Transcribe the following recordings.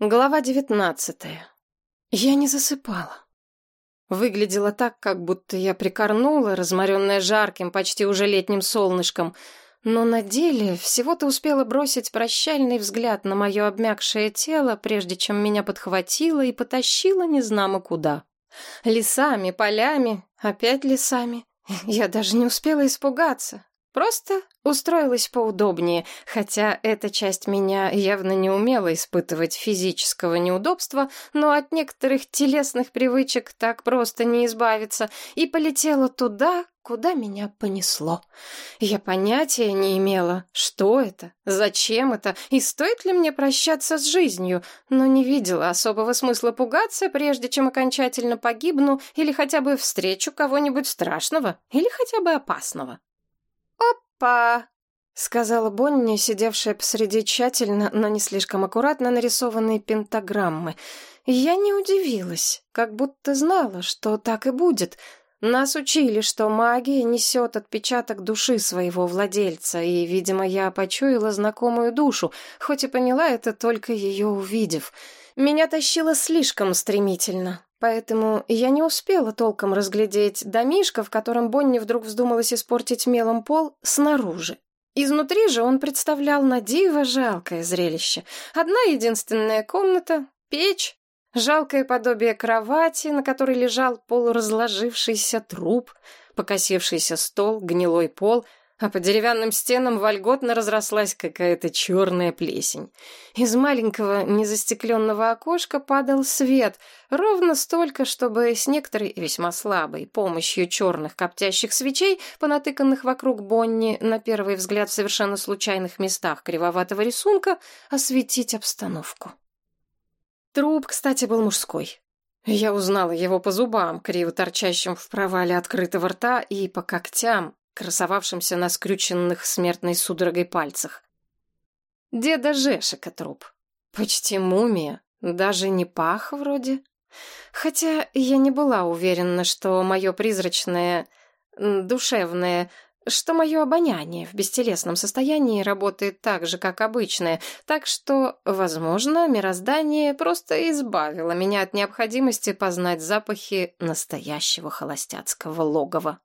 Глава девятнадцатая. Я не засыпала. Выглядело так, как будто я прикорнула, разморенная жарким, почти уже летним солнышком, но на деле всего-то успела бросить прощальный взгляд на мое обмякшее тело, прежде чем меня подхватило и потащило незнамо куда. Лесами, полями, опять лесами. Я даже не успела испугаться. Просто устроилась поудобнее, хотя эта часть меня явно не умела испытывать физического неудобства, но от некоторых телесных привычек так просто не избавиться, и полетела туда, куда меня понесло. Я понятия не имела, что это, зачем это и стоит ли мне прощаться с жизнью, но не видела особого смысла пугаться, прежде чем окончательно погибну или хотя бы встречу кого-нибудь страшного или хотя бы опасного. «Опа!» — сказала Бонни, сидевшая посреди тщательно, но не слишком аккуратно нарисованной пентаграммы. Я не удивилась, как будто знала, что так и будет. Нас учили, что магия несет отпечаток души своего владельца, и, видимо, я почуяла знакомую душу, хоть и поняла это только ее увидев. Меня тащило слишком стремительно. Поэтому я не успела толком разглядеть домишко, в котором Бонни вдруг вздумалась испортить мелом пол, снаружи. Изнутри же он представлял на диво жалкое зрелище. Одна единственная комната, печь, жалкое подобие кровати, на которой лежал полуразложившийся труп, покосившийся стол, гнилой пол — а по деревянным стенам вольготно разрослась какая-то черная плесень. Из маленького незастекленного окошка падал свет, ровно столько, чтобы с некоторой весьма слабой помощью черных коптящих свечей, понатыканных вокруг Бонни, на первый взгляд в совершенно случайных местах кривоватого рисунка, осветить обстановку. Труп, кстати, был мужской. Я узнала его по зубам, криво торчащим в провале открытого рта, и по когтям, красовавшимся на скрюченных смертной судорогой пальцах. Деда Жешика труп. Почти мумия, даже не пах вроде. Хотя я не была уверена, что мое призрачное, душевное, что мое обоняние в бестелесном состоянии работает так же, как обычное, так что, возможно, мироздание просто избавило меня от необходимости познать запахи настоящего холостяцкого логова.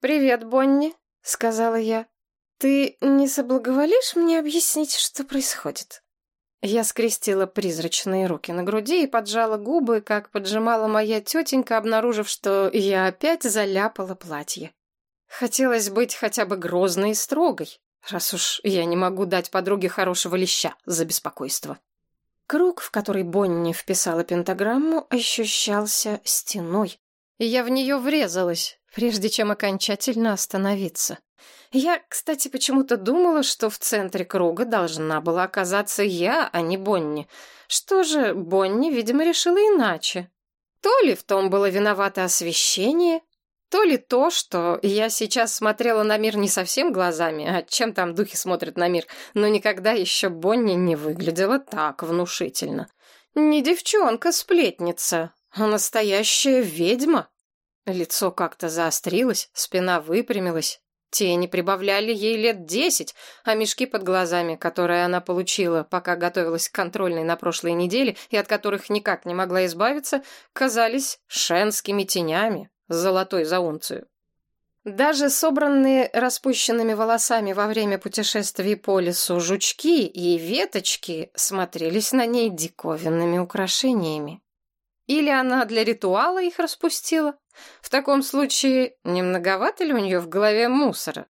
«Привет, Бонни», — сказала я. «Ты не соблаговолишь мне объяснить, что происходит?» Я скрестила призрачные руки на груди и поджала губы, как поджимала моя тетенька, обнаружив, что я опять заляпала платье. Хотелось быть хотя бы грозной и строгой, раз уж я не могу дать подруге хорошего леща за беспокойство. Круг, в который Бонни вписала пентаграмму, ощущался стеной, и я в нее врезалась, прежде чем окончательно остановиться. Я, кстати, почему-то думала, что в центре круга должна была оказаться я, а не Бонни. Что же, Бонни, видимо, решила иначе. То ли в том было виновато освещение, то ли то, что я сейчас смотрела на мир не совсем глазами, а чем там духи смотрят на мир, но никогда еще Бонни не выглядела так внушительно. Не девчонка-сплетница, а настоящая ведьма. Лицо как-то заострилось, спина выпрямилась. Тени прибавляли ей лет десять, а мешки под глазами, которые она получила, пока готовилась к контрольной на прошлой неделе и от которых никак не могла избавиться, казались шенскими тенями, золотой за унцию. Даже собранные распущенными волосами во время путешествий по лесу жучки и веточки смотрелись на ней диковинными украшениями. Или она для ритуала их распустила? В таком случае, не многовато ли у нее в голове мусора?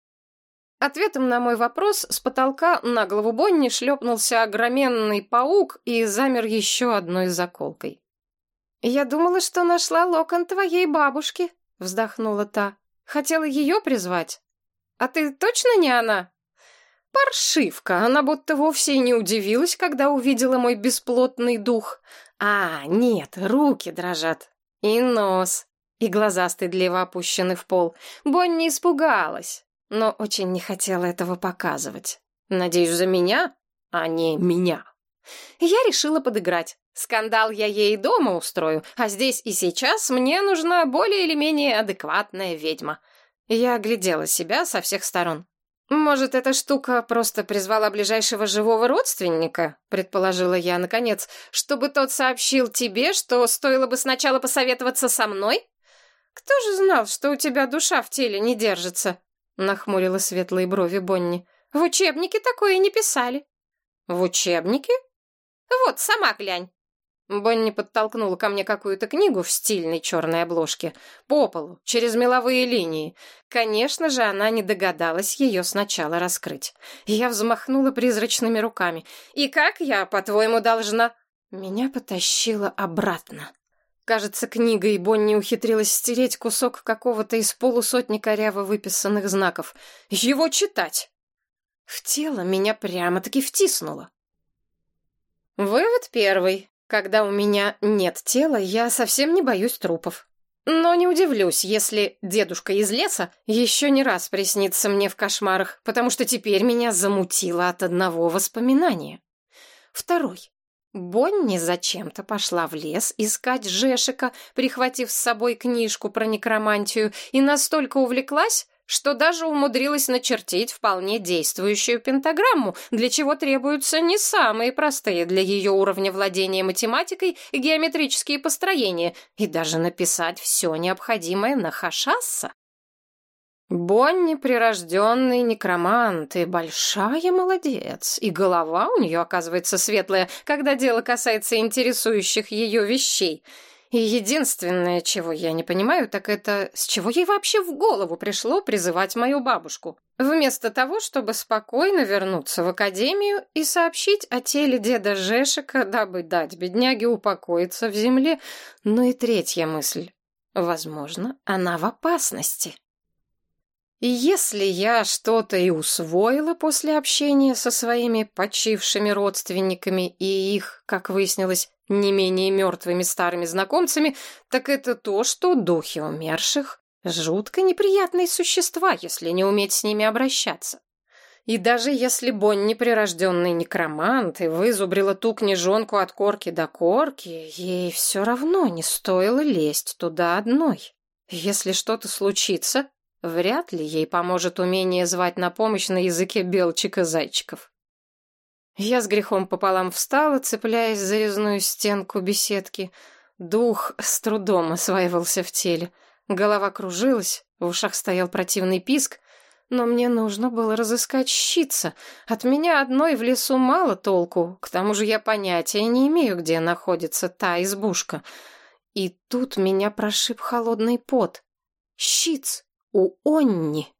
Ответом на мой вопрос с потолка на голову Бонни шлепнулся огроменный паук и замер еще одной заколкой. «Я думала, что нашла локон твоей бабушки», — вздохнула та. «Хотела ее призвать. А ты точно не она?» Паршивка, она будто вовсе и не удивилась, когда увидела мой бесплотный дух. А, нет, руки дрожат. И нос. И глаза стыдливо опущены в пол. Бонни испугалась, но очень не хотела этого показывать. Надеюсь, за меня, а не меня. Я решила подыграть. Скандал я ей дома устрою, а здесь и сейчас мне нужна более или менее адекватная ведьма. Я оглядела себя со всех сторон. «Может, эта штука просто призвала ближайшего живого родственника?» — предположила я, наконец, «чтобы тот сообщил тебе, что стоило бы сначала посоветоваться со мной?» «Кто же знал, что у тебя душа в теле не держится?» — нахмурила светлые брови Бонни. «В учебнике такое не писали». «В учебнике?» «Вот, сама глянь». Бонни подтолкнула ко мне какую-то книгу в стильной черной обложке. По полу, через меловые линии. Конечно же, она не догадалась ее сначала раскрыть. Я взмахнула призрачными руками. «И как я, по-твоему, должна...» Меня потащило обратно. Кажется, книга и Бонни ухитрилась стереть кусок какого-то из полусотни коряво выписанных знаков. Его читать! В тело меня прямо-таки втиснуло. Вывод первый. Когда у меня нет тела, я совсем не боюсь трупов. Но не удивлюсь, если дедушка из леса еще не раз приснится мне в кошмарах, потому что теперь меня замутило от одного воспоминания. Второй. Бонни зачем-то пошла в лес искать Жешика, прихватив с собой книжку про некромантию, и настолько увлеклась, что даже умудрилась начертить вполне действующую пентаграмму, для чего требуются не самые простые для ее уровня владения математикой геометрические построения, и даже написать все необходимое на хашасса. Бонни прирожденный некромант и большая молодец, и голова у нее, оказывается, светлая, когда дело касается интересующих ее вещей — и единственное, чего я не понимаю, так это с чего ей вообще в голову пришло призывать мою бабушку? Вместо того, чтобы спокойно вернуться в академию и сообщить о теле деда Жешика, дабы дать бедняге упокоиться в земле. Ну и третья мысль. Возможно, она в опасности. И если я что-то и усвоила после общения со своими почившими родственниками и их, как выяснилось, не менее мертвыми старыми знакомцами, так это то, что духи умерших — жутко неприятные существа, если не уметь с ними обращаться. И даже если Бонни прирожденный некромант и вызубрила ту книжонку от корки до корки, ей все равно не стоило лезть туда одной. Если что-то случится, вряд ли ей поможет умение звать на помощь на языке белчика и зайчиков. Я с грехом пополам встала, цепляясь за резную стенку беседки. Дух с трудом осваивался в теле. Голова кружилась, в ушах стоял противный писк, но мне нужно было разыскать щица. От меня одной в лесу мало толку, к тому же я понятия не имею, где находится та избушка. И тут меня прошиб холодный пот. Щиц у Онни.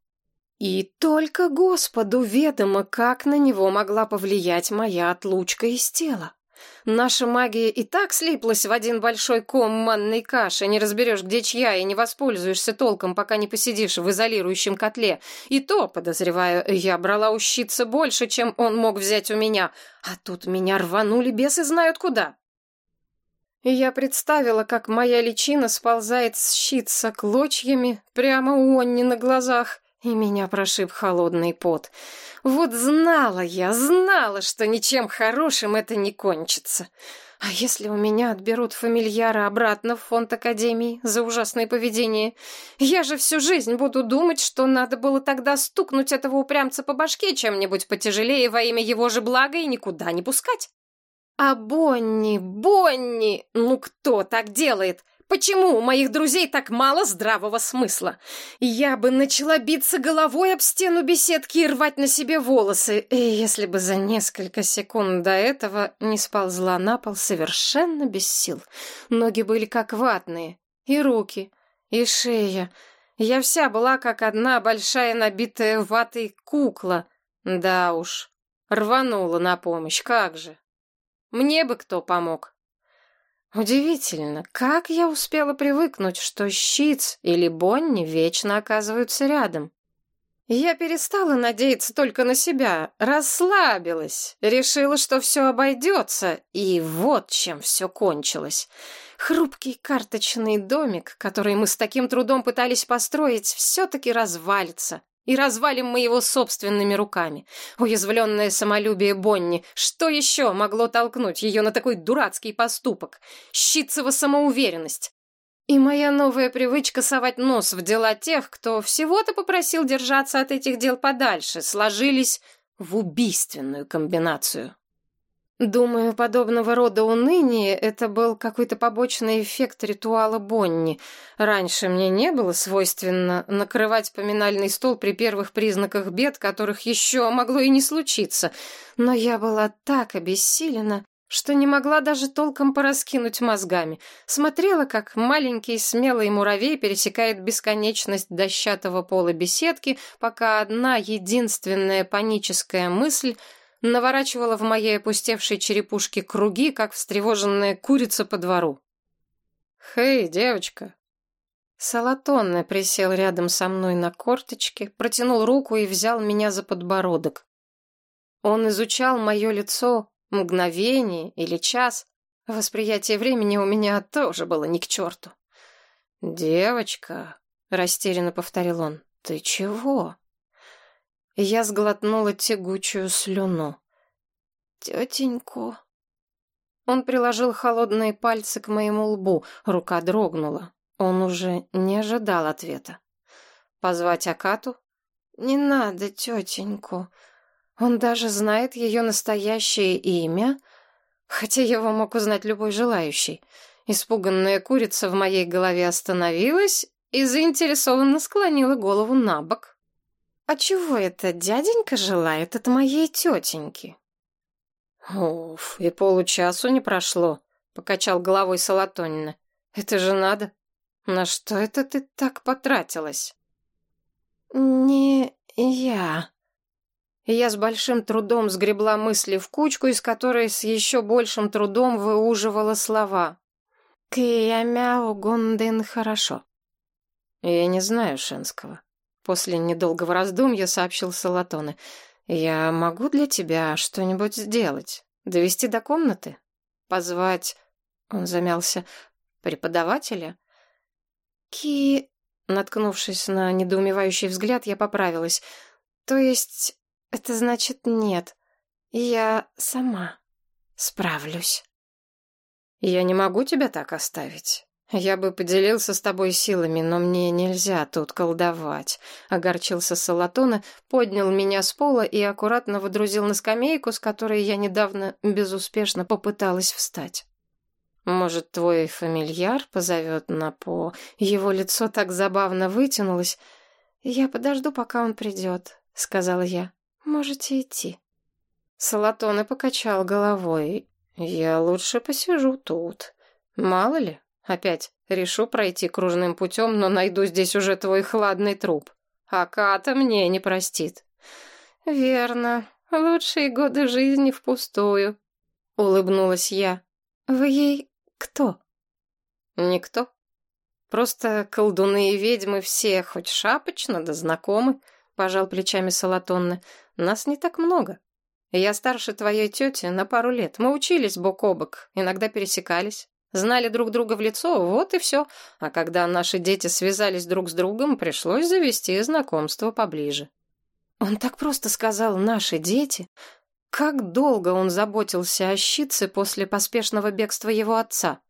И только Господу ведомо, как на него могла повлиять моя отлучка из тела. Наша магия и так слиплась в один большой ком манной каши, не разберешь, где чья, и не воспользуешься толком, пока не посидишь в изолирующем котле. И то, подозреваю, я брала ущиться больше, чем он мог взять у меня. А тут меня рванули бесы знают куда. И я представила, как моя личина сползает с щитца клочьями прямо у Онни на глазах. И меня прошиб холодный пот. Вот знала я, знала, что ничем хорошим это не кончится. А если у меня отберут фамильяра обратно в фонд Академии за ужасное поведение? Я же всю жизнь буду думать, что надо было тогда стукнуть этого упрямца по башке чем-нибудь потяжелее во имя его же блага и никуда не пускать. А Бонни, Бонни, ну кто так делает? Почему у моих друзей так мало здравого смысла? Я бы начала биться головой об стену беседки и рвать на себе волосы, если бы за несколько секунд до этого не сползла на пол совершенно без сил. Ноги были как ватные, и руки, и шея. Я вся была как одна большая набитая ватой кукла. Да уж, рванула на помощь, как же. Мне бы кто помог. Удивительно, как я успела привыкнуть, что Щиц или Бонни вечно оказываются рядом. Я перестала надеяться только на себя, расслабилась, решила, что все обойдется, и вот чем все кончилось. Хрупкий карточный домик, который мы с таким трудом пытались построить, все-таки развалится, и развалим мы его собственными руками. Уязвленное самолюбие Бонни. Что еще могло толкнуть ее на такой дурацкий поступок? Щитцева самоуверенность. И моя новая привычка совать нос в дела тех, кто всего-то попросил держаться от этих дел подальше, сложились в убийственную комбинацию. Думаю, подобного рода уныние — это был какой-то побочный эффект ритуала Бонни. Раньше мне не было свойственно накрывать поминальный стол при первых признаках бед, которых еще могло и не случиться. Но я была так обессилена, что не могла даже толком пораскинуть мозгами. Смотрела, как маленький смелый муравей пересекает бесконечность дощатого пола беседки, пока одна единственная паническая мысль — наворачивала в моей опустевшей черепушке круги, как встревоженная курица по двору. «Хей, девочка!» Салатонне присел рядом со мной на корточке, протянул руку и взял меня за подбородок. Он изучал мое лицо мгновение или час. Восприятие времени у меня тоже было ни к черту. «Девочка», — растерянно повторил он, — «ты чего?» Я сглотнула тягучую слюну. «Тетеньку...» Он приложил холодные пальцы к моему лбу, рука дрогнула. Он уже не ожидал ответа. «Позвать Акату?» «Не надо тетеньку. Он даже знает ее настоящее имя, хотя его мог узнать любой желающий». Испуганная курица в моей голове остановилась и заинтересованно склонила голову на бок. «А чего это дяденька желает от моей тетеньки?» «Уф, и получасу не прошло», — покачал головой Салатонина. «Это же надо. На что это ты так потратилась?» «Не я». Я с большим трудом сгребла мысли в кучку, из которой с еще большим трудом выуживала слова. «Киямяо гундын хорошо». «Я не знаю шенского». После недолгого раздумья сообщил Салатоне. «Я могу для тебя что-нибудь сделать? Довести до комнаты? Позвать...» Он замялся. «Преподавателя?» «Ки...» Наткнувшись на недоумевающий взгляд, я поправилась. «То есть, это значит нет. Я сама справлюсь». «Я не могу тебя так оставить. «Я бы поделился с тобой силами, но мне нельзя тут колдовать», — огорчился Салатона, поднял меня с пола и аккуратно водрузил на скамейку, с которой я недавно безуспешно попыталась встать. «Может, твой фамильяр позовет на по...» Его лицо так забавно вытянулось. «Я подожду, пока он придет», — сказала я. «Можете идти». Салатона покачал головой. «Я лучше посижу тут. Мало ли, Опять решу пройти кружным путем, но найду здесь уже твой хладный труп. А Ката мне не простит. Верно. Лучшие годы жизни впустую. Улыбнулась я. Вы ей кто? Никто. Просто колдуны и ведьмы все хоть шапочно да знакомы, пожал плечами Салатонны. Нас не так много. Я старше твоей тети на пару лет. Мы учились бок о бок, иногда пересекались. Знали друг друга в лицо, вот и все. А когда наши дети связались друг с другом, пришлось завести знакомство поближе. Он так просто сказал «наши дети». Как долго он заботился о Щитце после поспешного бегства его отца.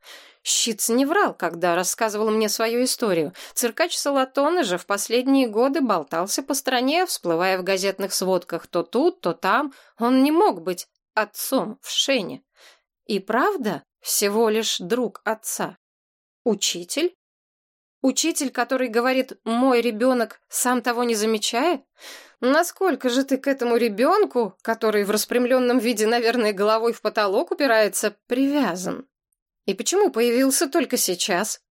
Щиц не врал, когда рассказывал мне свою историю. Циркач Салатона же в последние годы болтался по стране, всплывая в газетных сводках то тут, то там. Он не мог быть отцом в Шене. И правда, всего лишь друг отца. Учитель? Учитель, который говорит «мой ребенок», сам того не замечая? Насколько же ты к этому ребенку, который в распрямленном виде, наверное, головой в потолок упирается, привязан? И почему появился только сейчас?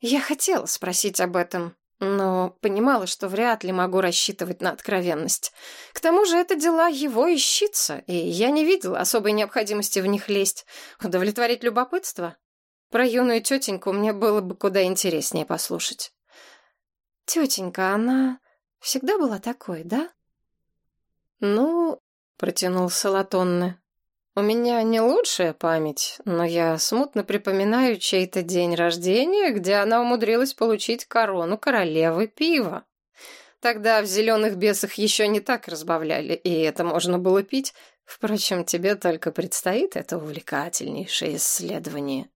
Я хотела спросить об этом, но понимала, что вряд ли могу рассчитывать на откровенность. К тому же это дела его ищица, и я не видела особой необходимости в них лезть. Удовлетворить любопытство? Про юную тетеньку мне было бы куда интереснее послушать. Тетенька, она всегда была такой, да? Ну, протянул Салатонне. У меня не лучшая память, но я смутно припоминаю чей-то день рождения, где она умудрилась получить корону королевы пива. Тогда в зеленых бесах еще не так разбавляли, и это можно было пить. Впрочем, тебе только предстоит это увлекательнейшее исследование.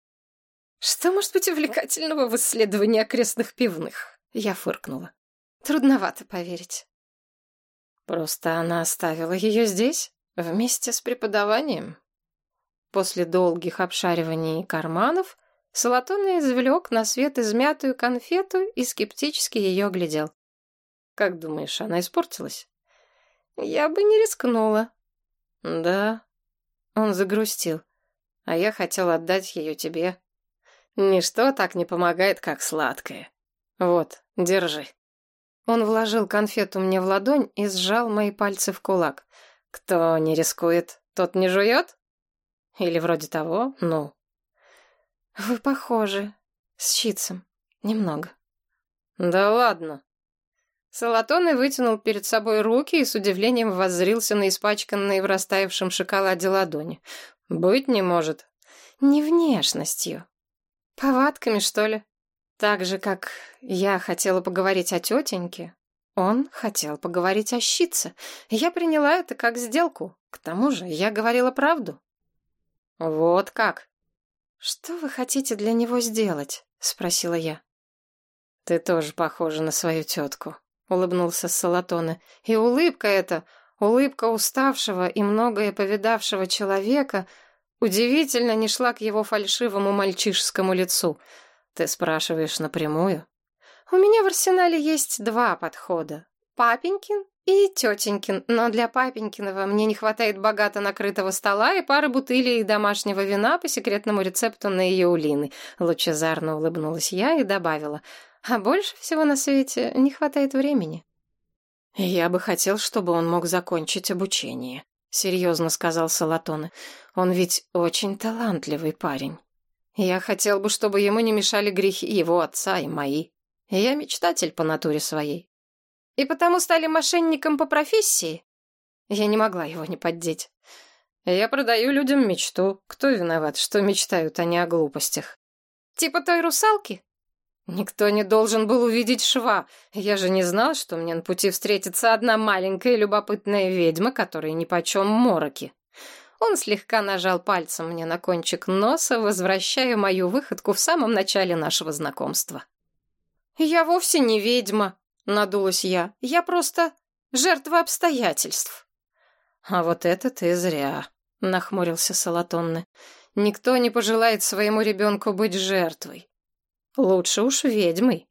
Что может быть увлекательного в исследовании окрестных пивных? Я фыркнула. Трудновато поверить. Просто она оставила ее здесь, вместе с преподаванием. После долгих обшариваний карманов Салатон извлек на свет измятую конфету и скептически ее глядел. «Как думаешь, она испортилась?» «Я бы не рискнула». «Да». Он загрустил. «А я хотел отдать ее тебе. Ничто так не помогает, как сладкое. Вот, держи». Он вложил конфету мне в ладонь и сжал мои пальцы в кулак. Кто не рискует, тот не жует? Или вроде того, ну. Вы похожи. С щитцем. Немного. Да ладно. Салатоны вытянул перед собой руки и с удивлением воззрился на испачканные в растаявшем шоколаде ладони. Быть не может. Не внешностью. Повадками, что ли? Так же, как я хотела поговорить о тетеньке, он хотел поговорить о щитце. Я приняла это как сделку. К тому же я говорила правду. Вот как. Что вы хотите для него сделать? Спросила я. Ты тоже похожа на свою тетку, улыбнулся Салатоне. И улыбка эта, улыбка уставшего и многое повидавшего человека, удивительно не шла к его фальшивому мальчишескому лицу — ты спрашиваешь напрямую? У меня в арсенале есть два подхода. Папенькин и тетенькин, но для папенькиного мне не хватает богато накрытого стола и пары бутылей домашнего вина по секретному рецепту на ее улины. Лучезарно улыбнулась я и добавила, а больше всего на свете не хватает времени. Я бы хотел, чтобы он мог закончить обучение, серьезно сказал Салатоне. Он ведь очень талантливый парень. Я хотел бы, чтобы ему не мешали грехи его отца и мои. Я мечтатель по натуре своей. И потому стали мошенником по профессии? Я не могла его не поддеть. Я продаю людям мечту. Кто виноват, что мечтают они о глупостях? Типа той русалки? Никто не должен был увидеть шва. Я же не знал, что мне на пути встретится одна маленькая любопытная ведьма, которая нипочем мороки. Он слегка нажал пальцем мне на кончик носа, возвращая мою выходку в самом начале нашего знакомства. «Я вовсе не ведьма», — надулась я. «Я просто жертва обстоятельств». «А вот это ты зря», — нахмурился Салатонны. «Никто не пожелает своему ребенку быть жертвой. Лучше уж ведьмой.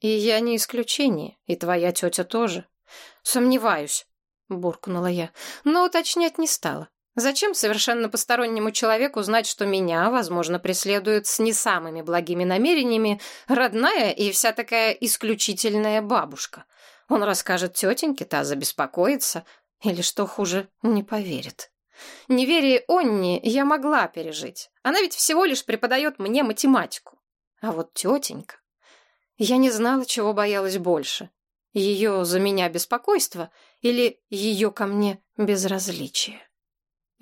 И я не исключение, и твоя тетя тоже. Сомневаюсь», — буркнула я, но уточнять не стала. Зачем совершенно постороннему человеку знать, что меня, возможно, преследует с не самыми благими намерениями родная и вся такая исключительная бабушка? Он расскажет тетеньке, та забеспокоится, или, что хуже, не поверит. Неверие Онни я могла пережить. Она ведь всего лишь преподает мне математику. А вот тетенька... Я не знала, чего боялась больше. Ее за меня беспокойство или ее ко мне безразличие.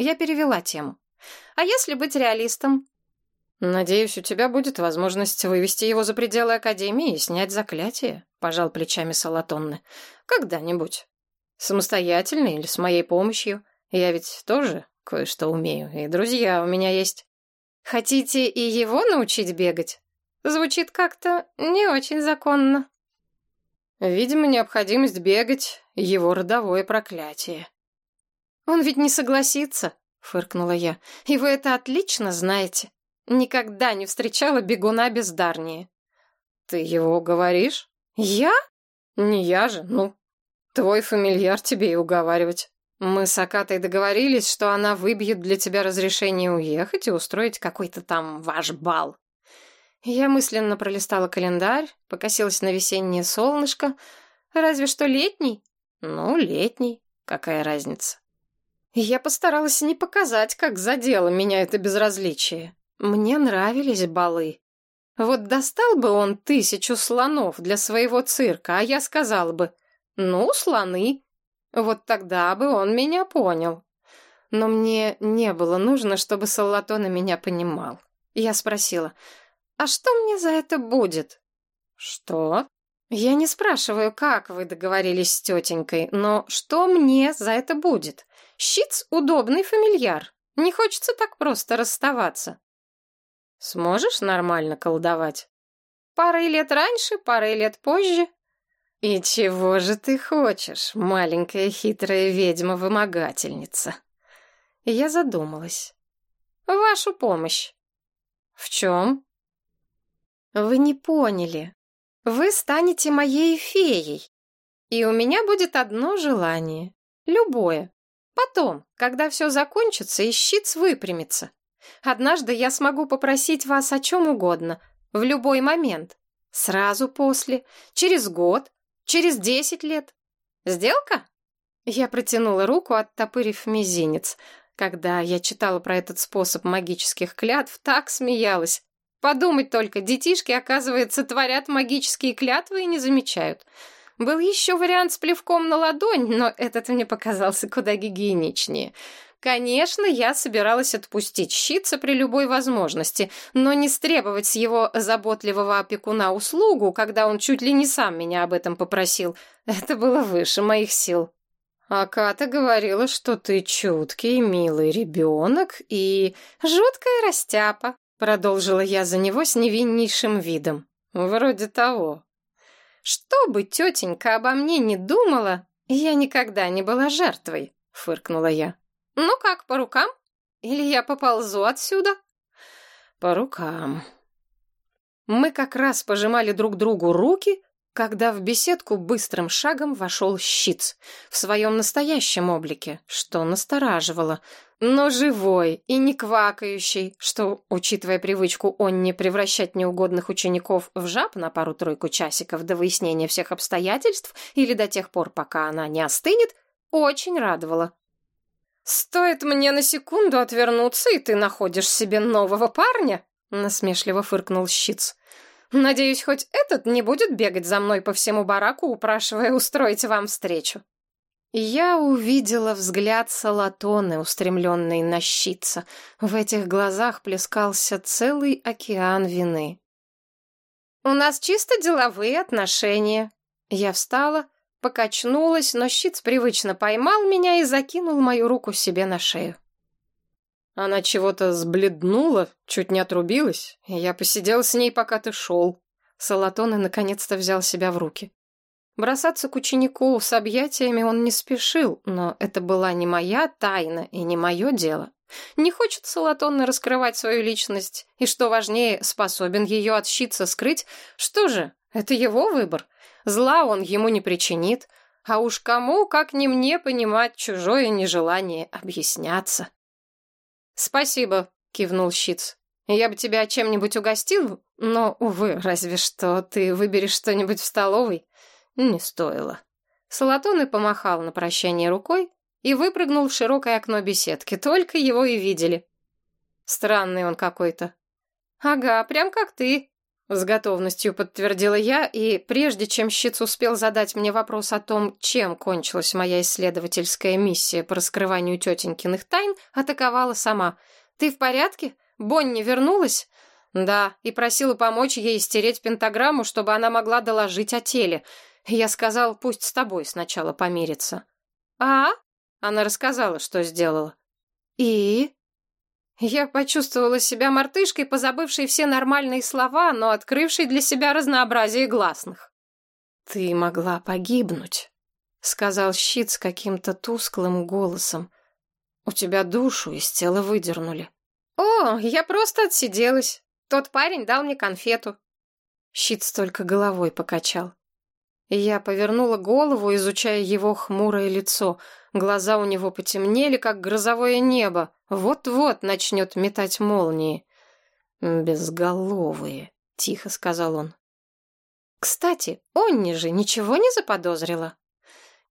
Я перевела тему. А если быть реалистом? Надеюсь, у тебя будет возможность вывести его за пределы Академии и снять заклятие, пожал плечами Салатонны. Когда-нибудь. Самостоятельно или с моей помощью. Я ведь тоже кое-что умею, и друзья у меня есть. Хотите и его научить бегать? Звучит как-то не очень законно. Видимо, необходимость бегать — его родовое проклятие. «Он ведь не согласится», — фыркнула я. «И вы это отлично знаете. Никогда не встречала бегуна бездарнее». «Ты его уговоришь?» «Я?» «Не я же, ну. Твой фамильяр тебе и уговаривать. Мы с Акатой договорились, что она выбьет для тебя разрешение уехать и устроить какой-то там ваш бал». Я мысленно пролистала календарь, покосилась на весеннее солнышко. Разве что летний? Ну, летний. Какая разница? Я постаралась не показать, как задело меня это безразличие. Мне нравились балы. Вот достал бы он тысячу слонов для своего цирка, а я сказала бы, ну, слоны. Вот тогда бы он меня понял. Но мне не было нужно, чтобы Салатона меня понимал. Я спросила, а что мне за это будет? Что? Я не спрашиваю, как вы договорились с тетенькой, но что мне за это будет? Щиц — удобный фамильяр. Не хочется так просто расставаться. Сможешь нормально колдовать? Парой лет раньше, парой лет позже. И чего же ты хочешь, маленькая хитрая ведьма-вымогательница? Я задумалась. Вашу помощь. В чем? Вы не поняли. Вы станете моей феей. И у меня будет одно желание. Любое. Потом, когда все закончится и щит выпрямится. Однажды я смогу попросить вас о чем угодно, в любой момент. Сразу после, через год, через десять лет. Сделка? Я протянула руку, оттопырив мизинец. Когда я читала про этот способ магических клятв, так смеялась. Подумать только, детишки, оказывается, творят магические клятвы и не замечают. Был еще вариант с плевком на ладонь, но этот мне показался куда гигиеничнее. Конечно, я собиралась отпустить щитца при любой возможности, но не стребовать с его заботливого опекуна услугу, когда он чуть ли не сам меня об этом попросил. Это было выше моих сил. А Ката говорила, что ты чуткий, милый ребенок и жуткая растяпа. Продолжила я за него с невиннейшим видом. Вроде того. Что бы тетенька обо мне не думала, я никогда не была жертвой, фыркнула я. Ну как, по рукам? Или я поползу отсюда? По рукам. Мы как раз пожимали друг другу руки, когда в беседку быстрым шагом вошел щиц в своем настоящем облике, что настораживало, но живой и не квакающий, что, учитывая привычку он не превращать неугодных учеников в жаб на пару-тройку часиков до выяснения всех обстоятельств или до тех пор, пока она не остынет, очень радовало. «Стоит мне на секунду отвернуться, и ты находишь себе нового парня?» — насмешливо фыркнул щиц. Надеюсь, хоть этот не будет бегать за мной по всему бараку, упрашивая устроить вам встречу. Я увидела взгляд Салатоны, устремленный на щитца. В этих глазах плескался целый океан вины. «У нас чисто деловые отношения». Я встала, покачнулась, но щит привычно поймал меня и закинул мою руку себе на шею. Она чего-то сбледнула, чуть не отрубилась, я посидел с ней, пока ты шел. Салатон и наконец-то взял себя в руки. Бросаться к ученику с объятиями он не спешил, но это была не моя тайна и не мое дело. Не хочет Салатон раскрывать свою личность, и, что важнее, способен ее от щица скрыть. Что же, это его выбор. Зла он ему не причинит, а уж кому, как не мне, понимать чужое нежелание объясняться. «Спасибо», — кивнул Щиц. «Я бы тебя чем-нибудь угостил, но, увы, разве что ты выберешь что-нибудь в столовой». Не стоило. Салатон помахал на прощание рукой и выпрыгнул в широкое окно беседки. Только его и видели. Странный он какой-то. «Ага, прям как ты», — с готовностью подтвердила я, и прежде чем Щиц успел задать мне вопрос о том, чем кончилась моя исследовательская миссия по раскрыванию тетенькиных тайн, атаковала сама. «Ты в порядке? Бонни вернулась?» «Да, и просила помочь ей стереть пентаграмму, чтобы она могла доложить о теле. Я сказал, пусть с тобой сначала помирится». «А?» Она рассказала, что сделала. «И?» Я почувствовала себя мартышкой, позабывшей все нормальные слова, но открывшей для себя разнообразие гласных. «Ты могла погибнуть», — сказал щит с каким-то тусклым голосом. «У тебя душу из тела выдернули». «О, я просто отсиделась. Тот парень дал мне конфету». Щит только головой покачал. Я повернула голову, изучая его хмурое лицо. Глаза у него потемнели, как грозовое небо. Вот-вот начнет метать молнии. «Безголовые», — тихо сказал он. «Кстати, Онни же ничего не заподозрила?»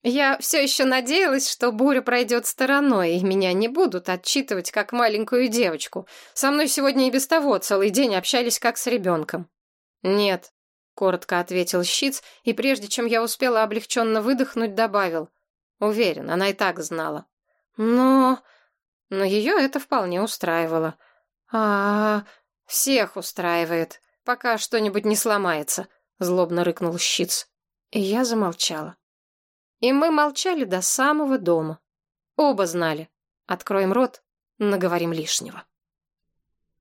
Я все еще надеялась, что буря пройдет стороной, и меня не будут отчитывать как маленькую девочку. Со мной сегодня и без того целый день общались как с ребенком. Нет, — коротко ответил Щиц, и прежде чем я успела облегченно выдохнуть, добавил. Уверен, она и так знала. Но... Но ее это вполне устраивало. а, всех устраивает, пока что-нибудь не сломается», — злобно рыкнул Щиц. И я замолчала. И мы молчали до самого дома. Оба знали. Откроем рот, наговорим лишнего.